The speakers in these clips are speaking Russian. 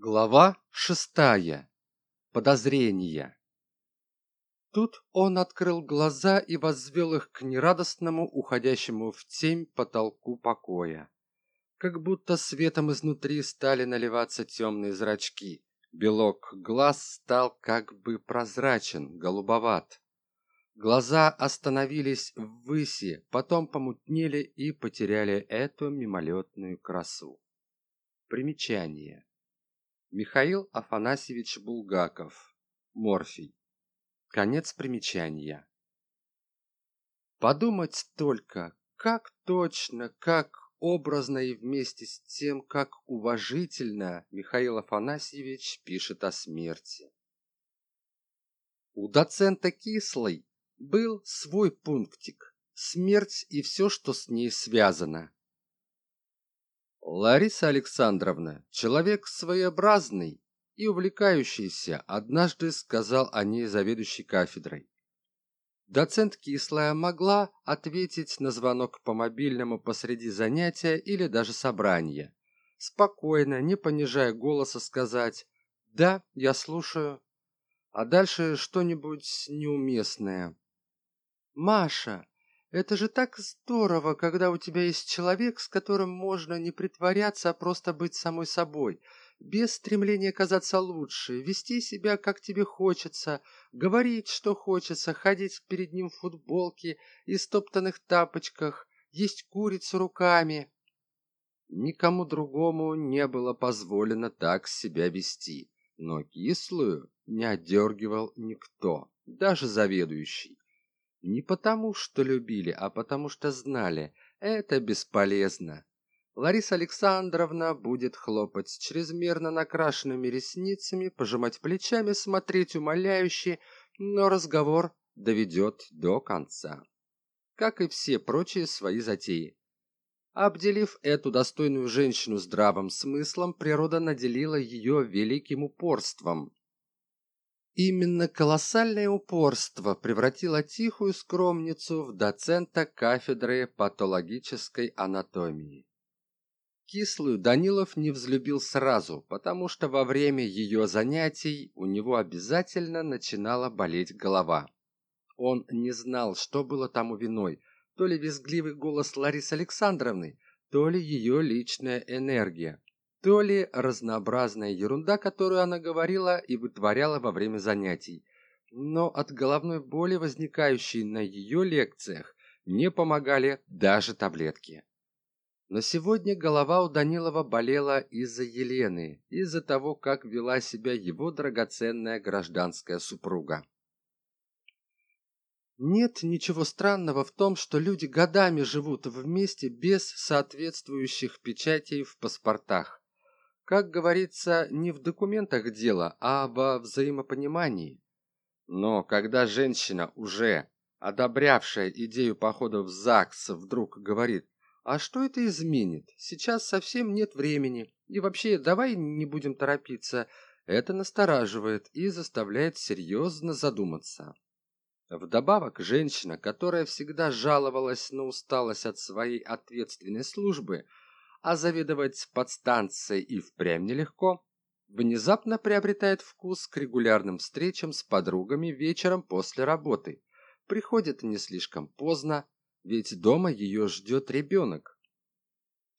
Глава шестая. Подозрения. Тут он открыл глаза и возвел их к нерадостному, уходящему в тень потолку покоя. Как будто светом изнутри стали наливаться темные зрачки. Белок глаз стал как бы прозрачен, голубоват. Глаза остановились в выси, потом помутнели и потеряли эту мимолетную красу. Примечание. Михаил Афанасьевич Булгаков. Морфий. Конец примечания. Подумать только, как точно, как образно и вместе с тем, как уважительно Михаил Афанасьевич пишет о смерти. У доцента Кислой был свой пунктик «Смерть и все, что с ней связано». Лариса Александровна, человек своеобразный и увлекающийся, однажды сказал о ней заведующий кафедрой. Доцент Кислая могла ответить на звонок по мобильному посреди занятия или даже собрания. Спокойно, не понижая голоса, сказать «Да, я слушаю», а дальше что-нибудь неуместное. «Маша, это же так здорово, когда у тебя есть человек, с которым можно не притворяться, а просто быть самой собой, без стремления казаться лучше, вести себя, как тебе хочется, говорить, что хочется, ходить перед ним в футболке и стоптанных тапочках, есть курицу руками. Никому другому не было позволено так себя вести, но кислую не отдергивал никто, даже заведующий. Не потому, что любили, а потому что знали. Это бесполезно. Лариса Александровна будет хлопать с чрезмерно накрашенными ресницами, пожимать плечами, смотреть умоляюще, но разговор доведет до конца. Как и все прочие свои затеи. Обделив эту достойную женщину здравым смыслом, природа наделила ее великим упорством. Именно колоссальное упорство превратило тихую скромницу в доцента кафедры патологической анатомии. Кислую Данилов не взлюбил сразу, потому что во время ее занятий у него обязательно начинала болеть голова. Он не знал, что было тому виной, то ли визгливый голос Ларисы Александровны, то ли ее личная энергия то ли разнообразная ерунда, которую она говорила и вытворяла во время занятий. Но от головной боли, возникающей на ее лекциях, не помогали даже таблетки. Но сегодня голова у Данилова болела из-за Елены, из-за того, как вела себя его драгоценная гражданская супруга. Нет ничего странного в том, что люди годами живут вместе без соответствующих печатей в паспортах. Как говорится, не в документах дело, а во взаимопонимании. Но когда женщина, уже одобрявшая идею похода в ЗАГС, вдруг говорит, а что это изменит? Сейчас совсем нет времени. И вообще, давай не будем торопиться. Это настораживает и заставляет серьезно задуматься. Вдобавок, женщина, которая всегда жаловалась на усталость от своей ответственной службы, а заведовать подстанцией и впрямь нелегко, внезапно приобретает вкус к регулярным встречам с подругами вечером после работы. Приходит не слишком поздно, ведь дома ее ждет ребенок.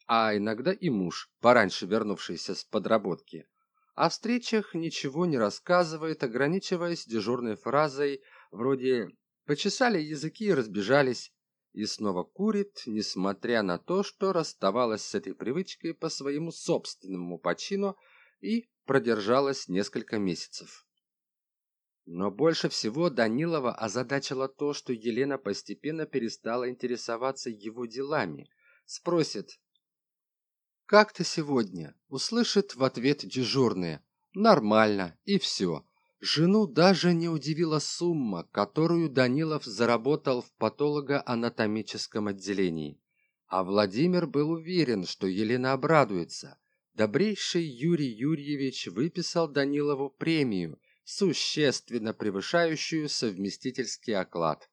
А иногда и муж, пораньше вернувшийся с подработки. О встречах ничего не рассказывает, ограничиваясь дежурной фразой вроде «почесали языки и разбежались», и снова курит, несмотря на то, что расставалась с этой привычкой по своему собственному почину и продержалась несколько месяцев. Но больше всего Данилова озадачило то, что Елена постепенно перестала интересоваться его делами. Спросит «Как ты сегодня?» Услышит в ответ дежурные «Нормально» и все. Жену даже не удивила сумма, которую Данилов заработал в патологоанатомическом отделении. А Владимир был уверен, что Елена обрадуется. Добрейший Юрий Юрьевич выписал Данилову премию, существенно превышающую совместительский оклад.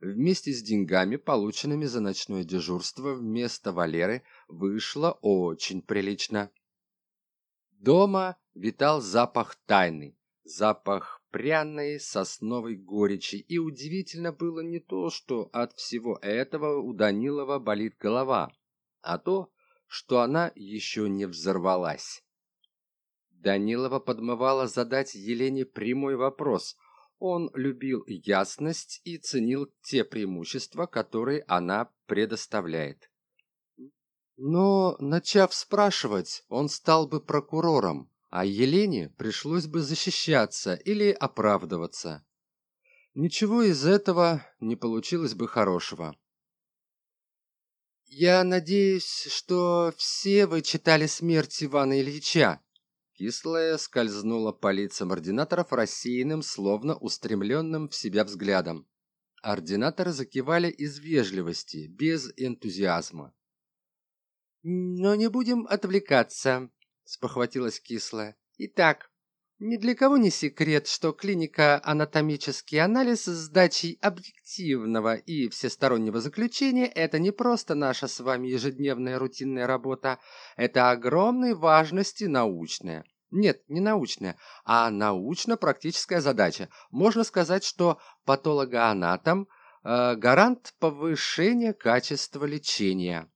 Вместе с деньгами, полученными за ночное дежурство вместо Валеры, вышло очень прилично. Дома витал запах тайны, запах пряной сосновой горечи, и удивительно было не то, что от всего этого у Данилова болит голова, а то, что она еще не взорвалась. Данилова подмывала задать Елене прямой вопрос. Он любил ясность и ценил те преимущества, которые она предоставляет. Но, начав спрашивать, он стал бы прокурором, а Елене пришлось бы защищаться или оправдываться. Ничего из этого не получилось бы хорошего. «Я надеюсь, что все вы читали «Смерть Ивана Ильича», Кислая скользнула по лицам ординаторов рассеянным, словно устремленным в себя взглядом. Ординаторы закивали из вежливости, без энтузиазма. «Но не будем отвлекаться», — спохватилась Кислая. «Итак, ни для кого не секрет, что клиника «Анатомический анализ» с сдачей объективного и всестороннего заключения – это не просто наша с вами ежедневная рутинная работа, это огромной важности научная. Нет, не научная, а научно-практическая задача. Можно сказать, что патологоанатом э, – гарант повышения качества лечения.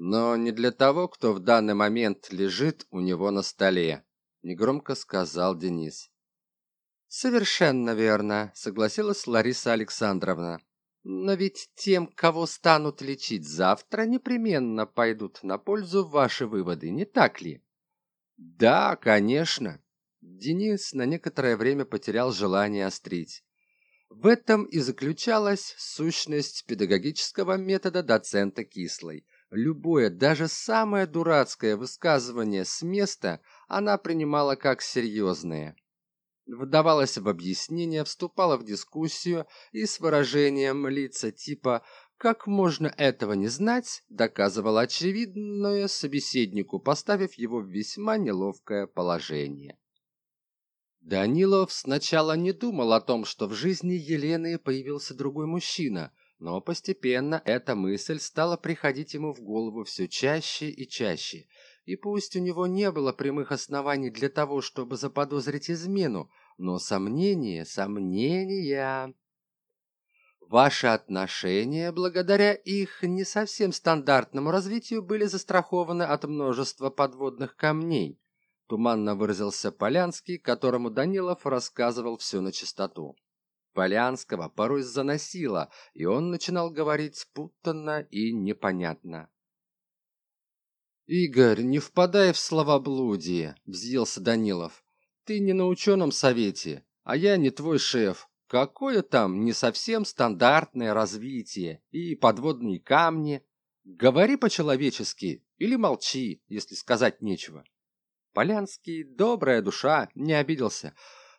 Но не для того, кто в данный момент лежит у него на столе негромко сказал денис. Совершенно верно согласилась лариса александровна. Но ведь тем кого станут лечить завтра непременно пойдут на пользу ваши выводы не так ли? Да конечно. Денис на некоторое время потерял желание острить. В этом и заключалась сущность педагогического метода доцента кислой любое даже самое дурацкое высказывание с места она принимала как серьезные. Вдавалась в объяснение, вступала в дискуссию и с выражением лица типа «как можно этого не знать?» доказывала очевидное собеседнику, поставив его в весьма неловкое положение. Данилов сначала не думал о том, что в жизни Елены появился другой мужчина, но постепенно эта мысль стала приходить ему в голову все чаще и чаще – и пусть у него не было прямых оснований для того, чтобы заподозрить измену, но сомнения, сомнения... Ваши отношения, благодаря их не совсем стандартному развитию, были застрахованы от множества подводных камней. Туманно выразился Полянский, которому Данилов рассказывал все на чистоту. Полянского порой заносило, и он начинал говорить спутанно и непонятно. игорь не впадай в словоблудие взъелся данилов. Ты не на ученом совете а я не твой шеф. Какое там не совсем стандартное развитие и подводные камни? Говори по-человечески или молчи если сказать нечего полянский добрая душа не обиделся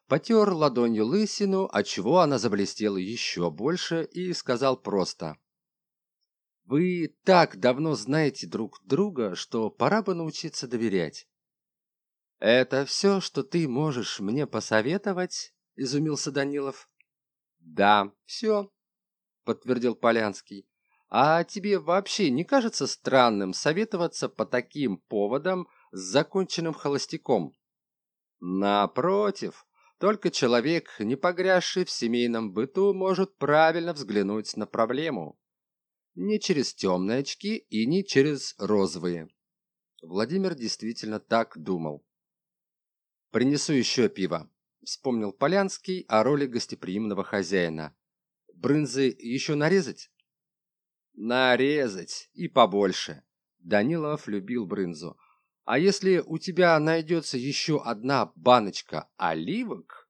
потер ладонью лысину отчего она заблестела еще больше и сказал просто вы так давно знаете друг друга, что пора бы научиться доверять. Это все, что ты можешь мне посоветовать? Изумился Данилов. Да, все, подтвердил Полянский. А тебе вообще не кажется странным советоваться по таким поводам с законченным холостяком? Напротив, только человек, не погрязший в семейном быту, может правильно взглянуть на проблему не через темные очки и не через розовые. Владимир действительно так думал. «Принесу еще пиво», — вспомнил Полянский о роли гостеприимного хозяина. «Брынзы еще нарезать?» «Нарезать и побольше». Данилов любил брынзу. «А если у тебя найдется еще одна баночка оливок?»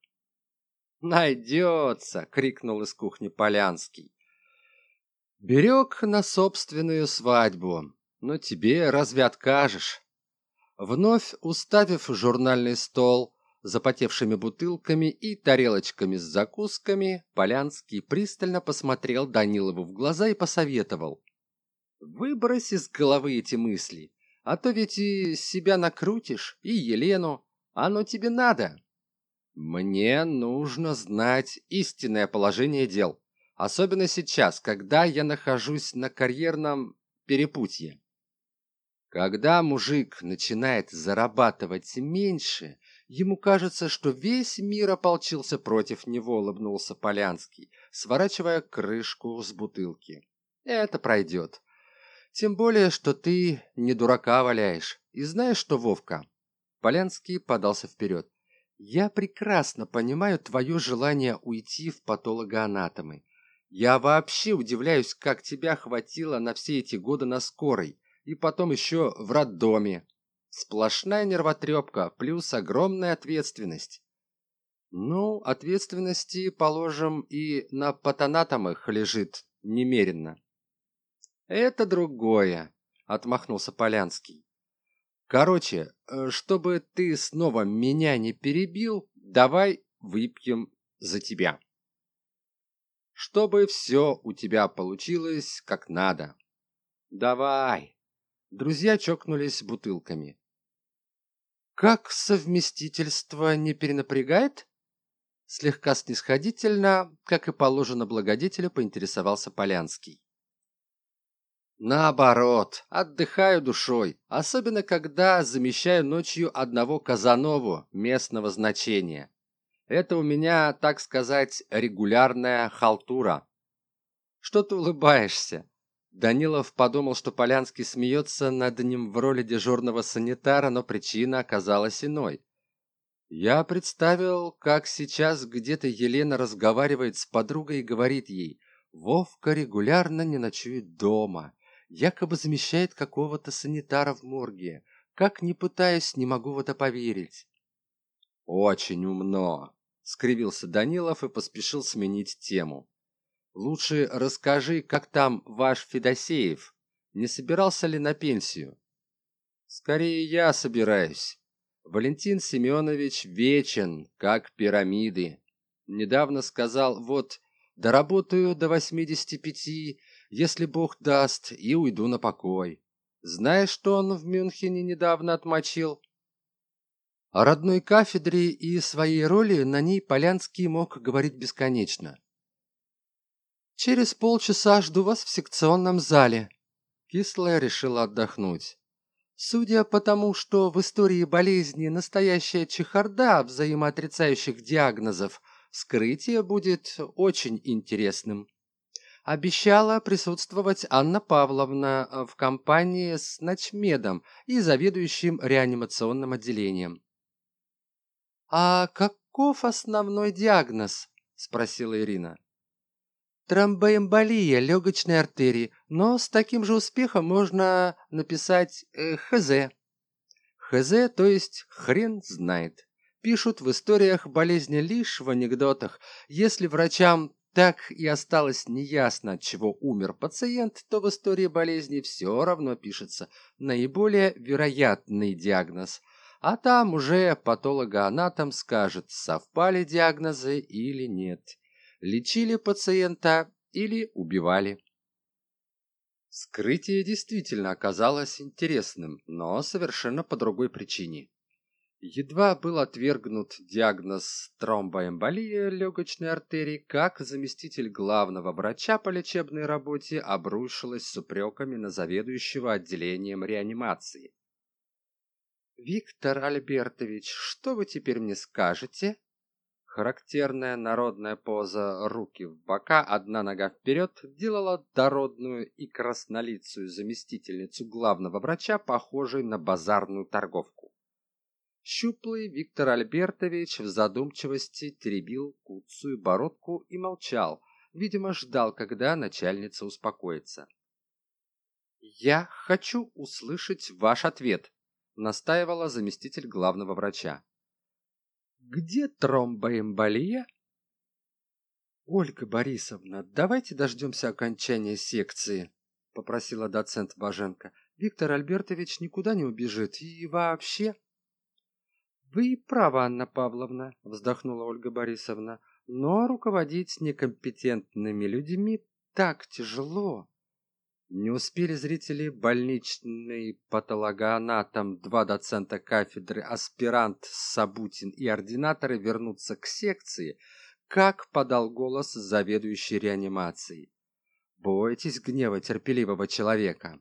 «Найдется!» — крикнул из кухни Полянский берег на собственную свадьбу но тебе разве откажешь вновь уставив журнальный стол запотевшими бутылками и тарелочками с закусками полянский пристально посмотрел данилову в глаза и посоветовал выбрось из головы эти мысли а то ведь и себя накрутишь и елену оно тебе надо мне нужно знать истинное положение дел особенно сейчас когда я нахожусь на карьерном перепутье Когда мужик начинает зарабатывать меньше, ему кажется, что весь мир ополчился против него, улыбнулся Полянский, сворачивая крышку с бутылки. Это пройдет. Тем более, что ты не дурака валяешь. И знаешь что, Вовка? Полянский подался вперед. Я прекрасно понимаю твое желание уйти в патологоанатомы. Я вообще удивляюсь, как тебя хватило на все эти годы на скорой и потом еще в роддоме. Сплошная нервотрепка, плюс огромная ответственность. Ну, ответственности, положим, и на патанатомах лежит немеренно. Это другое, отмахнулся Полянский. Короче, э, чтобы ты снова меня не перебил, давай выпьем за тебя. Чтобы все у тебя получилось как надо. Давай. Друзья чокнулись бутылками. «Как совместительство не перенапрягает?» Слегка снисходительно, как и положено благодетелю, поинтересовался Полянский. Наоборот, отдыхаю душой, особенно когда замещаю ночью одного Казанову местного значения. Это у меня, так сказать, регулярная халтура. Что ты улыбаешься? Данилов подумал, что Полянский смеется над ним в роли дежурного санитара, но причина оказалась иной. Я представил, как сейчас где-то Елена разговаривает с подругой и говорит ей, «Вовка регулярно не ночует дома, якобы замещает какого-то санитара в морге. Как ни пытаюсь, не могу в это поверить». «Очень умно», — скривился Данилов и поспешил сменить тему. Лучше расскажи, как там ваш Федосеев? Не собирался ли на пенсию? Скорее я собираюсь. Валентин Семенович вечен, как пирамиды. Недавно сказал, вот, доработаю до 85, если бог даст, и уйду на покой. Знаешь, что он в Мюнхене недавно отмочил? О родной кафедре и своей роли на ней Полянский мог говорить бесконечно. Через полчаса жду вас в секционном зале. Кислая решила отдохнуть. Судя по тому, что в истории болезни настоящая чехарда взаимоотрицающих диагнозов, вскрытие будет очень интересным. Обещала присутствовать Анна Павловна в компании с ночмедом и заведующим реанимационным отделением. «А каков основной диагноз?» – спросила Ирина тромбоэмболия легочной артерии, но с таким же успехом можно написать э, ХЗ. ХЗ, то есть хрен знает. Пишут в историях болезни лишь в анекдотах. Если врачам так и осталось неясно, от чего умер пациент, то в истории болезни все равно пишется наиболее вероятный диагноз. А там уже патологоанатом скажет, совпали диагнозы или нет лечили пациента или убивали. Скрытие действительно оказалось интересным, но совершенно по другой причине. Едва был отвергнут диагноз тромбоэмболия легочной артерии, как заместитель главного врача по лечебной работе обрушилась с упреками на заведующего отделением реанимации. «Виктор Альбертович, что вы теперь мне скажете?» Характерная народная поза руки в бока, одна нога вперед, делала дородную и краснолицую заместительницу главного врача, похожей на базарную торговку. Щуплый Виктор Альбертович в задумчивости теребил куцую бородку и молчал, видимо, ждал, когда начальница успокоится. «Я хочу услышать ваш ответ», — настаивала заместитель главного врача. Где тромбоэмболия? Ольга борисовна давайте дождемся окончания секции попросила доцент боженко виктор альбертович никуда не убежит и вообще вы правы анна павловна вздохнула ольга борисовна но руководить некомпетентными людьми так тяжело не успели зрители больничный патологоанатом, два доцента кафедры, аспирант Сабутин и ординаторы вернуться к секции, как подал голос заведующий реанимацией. Бойтесь гнева терпеливого человека.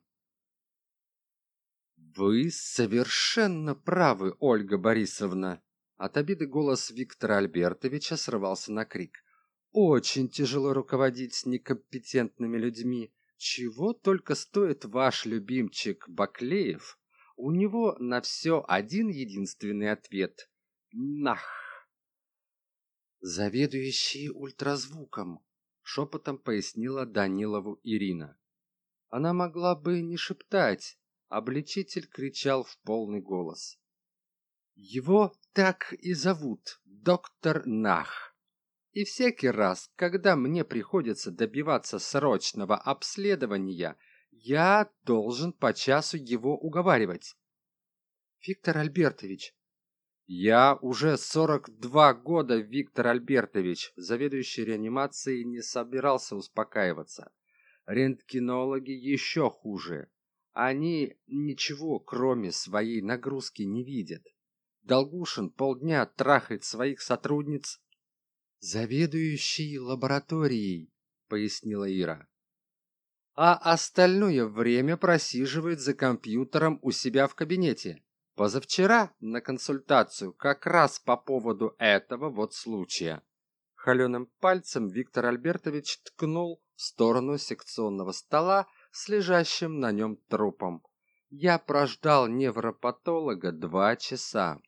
Вы совершенно правы ольга борисовна. От обиды голос виктора альбертовича срывался на крик. Очень тяжело руководить некомпетентными людьми. Чего только стоит ваш любимчик баклеев? У него на все один единственный ответ нах! Заведующий ультразвуком шепотом пояснила данилову ирина. Она могла бы не шептать обличитель кричал в полный голос. Его так и зовут доктор нах. И всякий раз когда мне приходится добиваться срочного обследования я должен по часу его уговаривать виктор альбертович я уже сорок два года виктор альбертович заведующий реанимацией не собирался успокаиваться. Рентгенологи еще хуже они ничего кроме своей нагрузки не видят. Долгушин полдня трахает своих сотрудниц заведующий лабораторией пояснила ира. А остальное время просиживает за компьютером у себя в кабинете. Позавчера на консультацию как раз по поводу этого вот случая. Холеным пальцем виктор альбертович ткнул в сторону секционного стола с лежащим на нем трупом. Я прождал невропатолога два часа.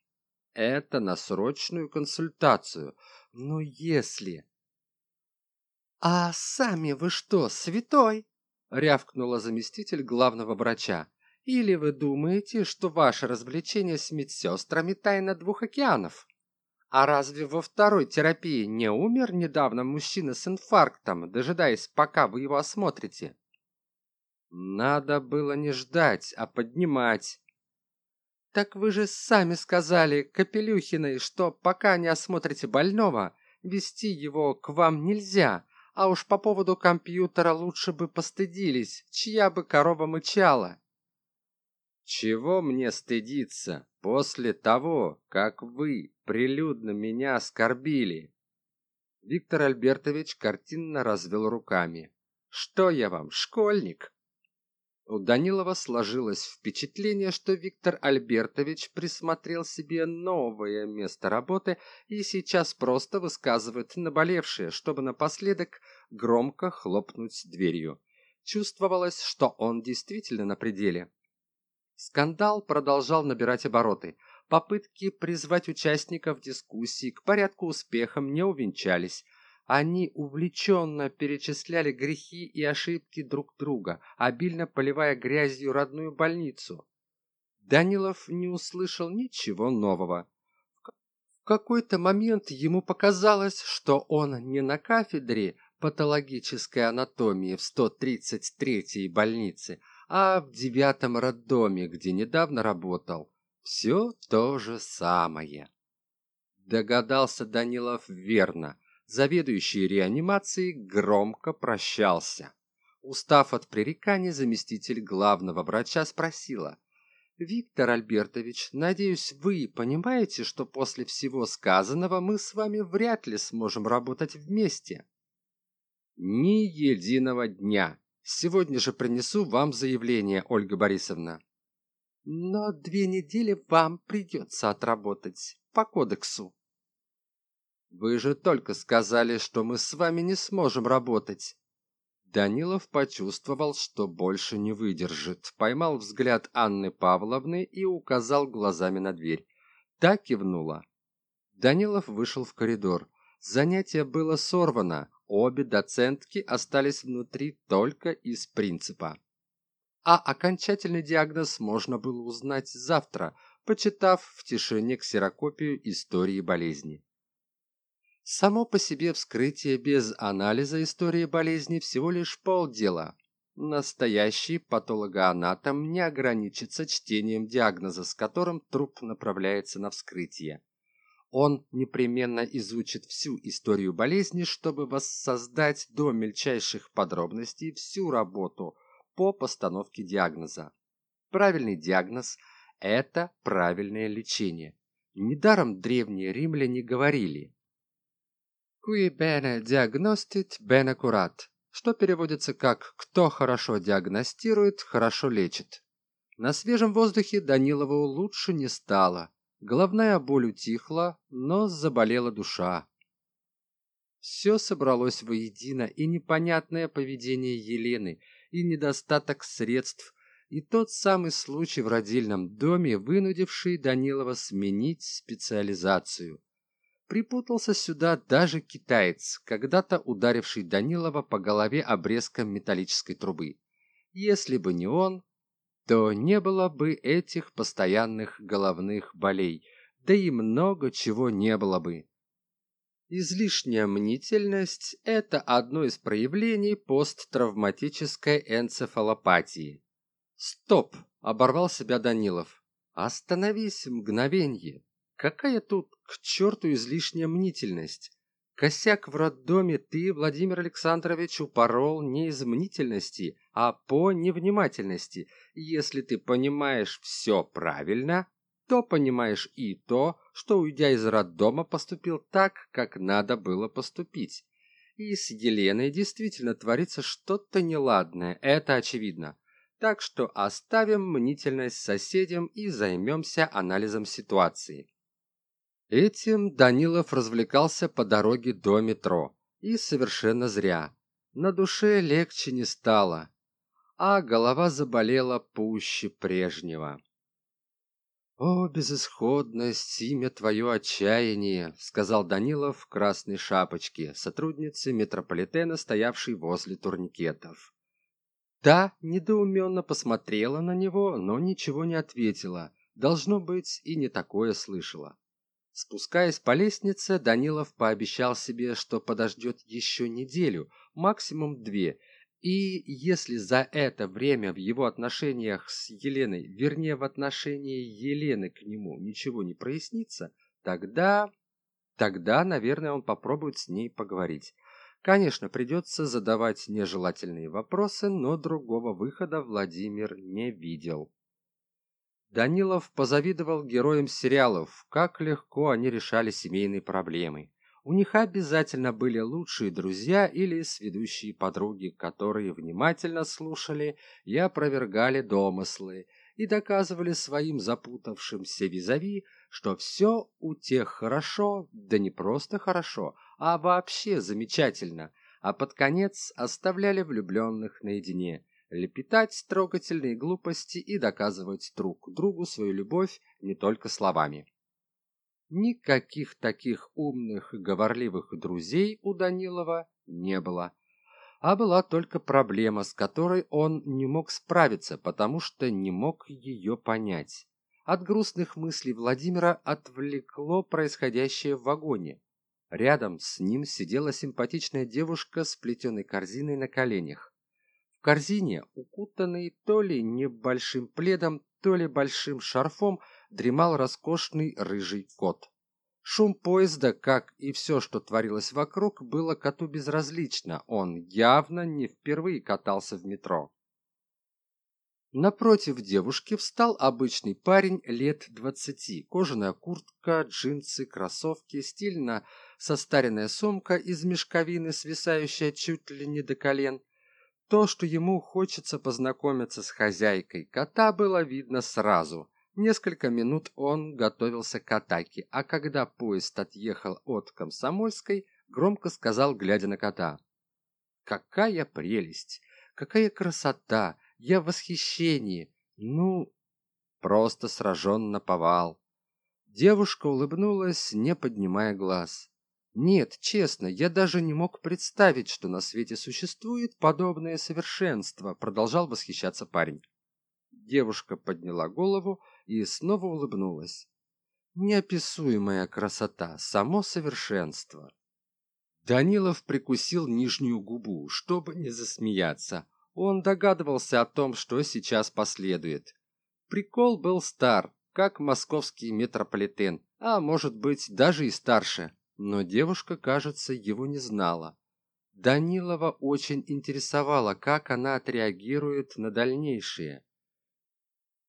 Это на срочную консультацию. Но если... «А сами вы что, святой?» — рявкнула заместитель главного врача. «Или вы думаете, что ваше развлечение с медсестрами тайна двух океанов?» А разве во второй терапии не умер недавно мужчина с инфарктом, дожидаясь, пока вы его осмотрите? Надо было не ждать, а поднимать. Так вы же сами сказали Капелюхиной, что пока не осмотрите больного, вести его к вам нельзя, а уж по поводу компьютера лучше бы постыдились, чья бы корова мычала. Чего мне стыдиться после того, как вы прилюдно меня оскорбили? Виктор Альбертович картинно развел руками. Что я вам, школьник? У Данилова сложилось впечатление, что Виктор Альбертович присмотрел себе новое место работы и сейчас просто высказывает наболевшее, чтобы напоследок громко хлопнуть дверью. Чувствовалось, что он действительно на пределе. Скандал продолжал набирать обороты. Попытки призвать участников дискуссии к порядку успехом не увенчались – они увлеченно перечисляли грехи и ошибки друг друга, обильно поливая грязью родную больницу. Данилов не услышал ничего нового. В какой-то момент ему показалось, что он не на кафедре патологической анатомии в 133-й больнице, а в девятом роддоме, где недавно работал. Все то же самое. Догадался Данилов верно – заведующий реанимацией громко прощался. Устав от пререканий, заместитель главного врача спросила. «Виктор Альбертович, надеюсь, вы понимаете, что после всего сказанного мы с вами вряд ли сможем работать вместе?» «Ни единого дня. Сегодня же принесу вам заявление, Ольга Борисовна». «Но две недели вам придется отработать по кодексу», вы же только сказали, что мы с вами не сможем работать. Данилов почувствовал, что больше не выдержит, поймал взгляд Анны Павловны и указал глазами на дверь. Та кивнула. Данилов вышел в коридор. Занятие было сорвано, обе доцентки остались внутри только из принципа. А окончательный диагноз можно было узнать завтра, почитав в тишине ксерокопию истории болезни. Само по себе вскрытие без анализа истории болезни всего лишь полдела. Настоящий патологоанатом не ограничится чтением диагноза, с которым труп направляется на вскрытие. Он непременно изучит всю историю болезни, чтобы воссоздать до мельчайших подробностей всю работу по постановке диагноза. Правильный диагноз – это правильное лечение. Недаром древние римляне говорили Qui bene diagnostit, bene curat, что переводится как «кто хорошо диагностирует, хорошо лечит». На свежем воздухе Данилову лучше не стало. Головная боль утихла, но заболела душа. Все собралось воедино, и непонятное поведение Елены, и недостаток средств, и тот самый случай в родильном доме, вынудивший Данилова сменить специализацию. Припутался сюда даже китаец, когда-то ударивший Данилова по голове обрезком металлической трубы. Если бы не он, то не было бы этих постоянных головных болей, да и много чего не было бы. Излишняя мнительность – это одно из проявлений посттравматической энцефалопатии. «Стоп!» – оборвал себя Данилов. «Остановись мгновенье! Какая тут к черту излишняя мнительность? Косяк в роддоме ты, Владимир Александрович, упорол не из мнительности, а по невнимательности. Если ты понимаешь все правильно, то понимаешь и то, что, уйдя из роддома, поступил так, как надо было поступить. И с Еленой действительно творится что-то неладное, это очевидно. Так что оставим мнительность соседям и займемся анализом ситуации. Этим Данилов развлекался по дороге до метро. И совершенно зря. На душе легче не стало, а голова заболела пуще прежнего. «О, безысходность, имя твое отчаяние!» — сказал Данилов в красной шапочке, сотруднице метрополитена, стоявшей возле турникетов. Та недоуменно посмотрела на него, но ничего не ответила. Должно быть, и не такое слышала. Спускаясь по лестнице, Данилов пообещал себе, что подождет еще неделю, максимум две, и если за это время в его отношениях с Еленой, вернее в отношении Елены к нему ничего не прояснится, тогда... Тогда, наверное, он попробует с ней поговорить. Конечно, придется задавать нежелательные вопросы, но другого выхода Владимир не видел. Данилов позавидовал героям сериалов, как легко они решали семейные проблемы. У них обязательно были лучшие друзья или сведущие подруги, которые внимательно слушали и опровергали домыслы и доказывали своим запутавшимся визави, что все у тех хорошо, да не просто хорошо, а вообще замечательно, а под конец оставляли влюбленных наедине, лепетать трогательные глупости и доказывать друг другу свою любовь не только словами. Никаких таких умных и говорливых друзей у Данилова не было. А была только проблема, с которой он не мог справиться, потому что не мог ее понять. От грустных мыслей Владимира отвлекло происходящее в вагоне. Рядом с ним сидела симпатичная девушка с плетеной корзиной на коленях. В корзине, укутанной то ли небольшим пледом, то ли большим шарфом, дремал роскошный рыжий кот. Шум поезда, как и все, что творилось вокруг, было коту безразлично. Он явно не впервые катался в метро. Напротив девушки встал обычный парень лет двадцати. Кожаная куртка, джинсы, кроссовки, стильно состаренная сумка из мешковины, свисающая чуть ли не до колен. То, что ему хочется познакомиться с хозяйкой кота, было видно сразу. Несколько минут он готовился к атаке, а когда поезд отъехал от Комсомольской, громко сказал, глядя на кота. «Какая прелесть! Какая красота! Я в восхищении! Ну, просто сражен на повал!» Девушка улыбнулась, не поднимая глаз. «Нет, честно, я даже не мог представить, что на свете существует подобное совершенство», продолжал восхищаться парень. Девушка подняла голову и снова улыбнулась. Неописуемая красота, само совершенство. Данилов прикусил нижнюю губу, чтобы не засмеяться. Он догадывался о том, что сейчас последует. Прикол был стар, как московский метрополитен, а может быть даже и старше. Но девушка, кажется, его не знала. Данилова очень интересовало, как она отреагирует на дальнейшее.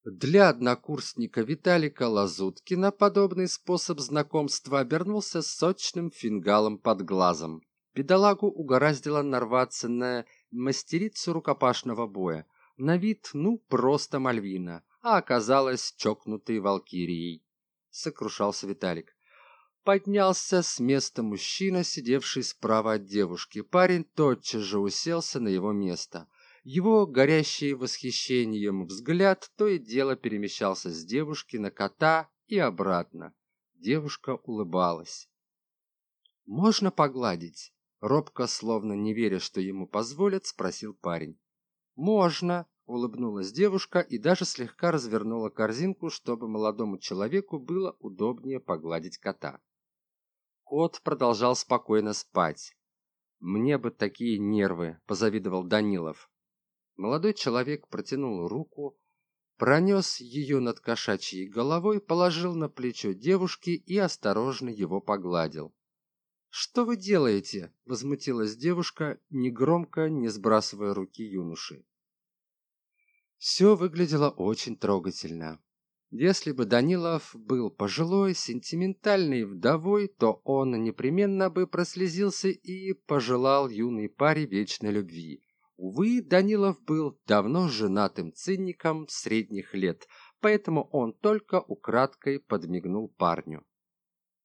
Для однокурсника Виталика Лазуткина подобный способ знакомства обернулся сочным фингалом под глазом. Педалагу угораздило нарваться на мастерицу рукопашного боя. На вид, ну, просто Мальвина. а оказалась чокнутой валкирией сокрушался виталик поднялся с места мужчина сидевший справа от девушки. Парень тотчас же уселся на его место. Его горящий восхищением взгляд то и дело перемещался с девушки на кота и обратно. Девушка улыбалась. Можно погладить робко словно не веря что ему позволят спросил парень. Можно улыбнулась девушка и даже слегка развернула корзинку чтобы молодому человеку было удобнее погладить кота кот продолжал спокойно спать. Мне бы такие нервы позавидовал данилов. Молодой человек протянул руку пронес ее над кошачьей головой положил на плечо девушки и осторожно его погладил. Что вы делаете возмутилась девушка негромко не сбрасывая руки юноши. Все выглядело очень трогательно если бы данилов был пожилой сентиментальной вдовой то он непременно бы прослезился и пожелал юной паре вечной любви. Увы данилов был давно женатым циником средних лет поэтому он только украдкой подмигнул парню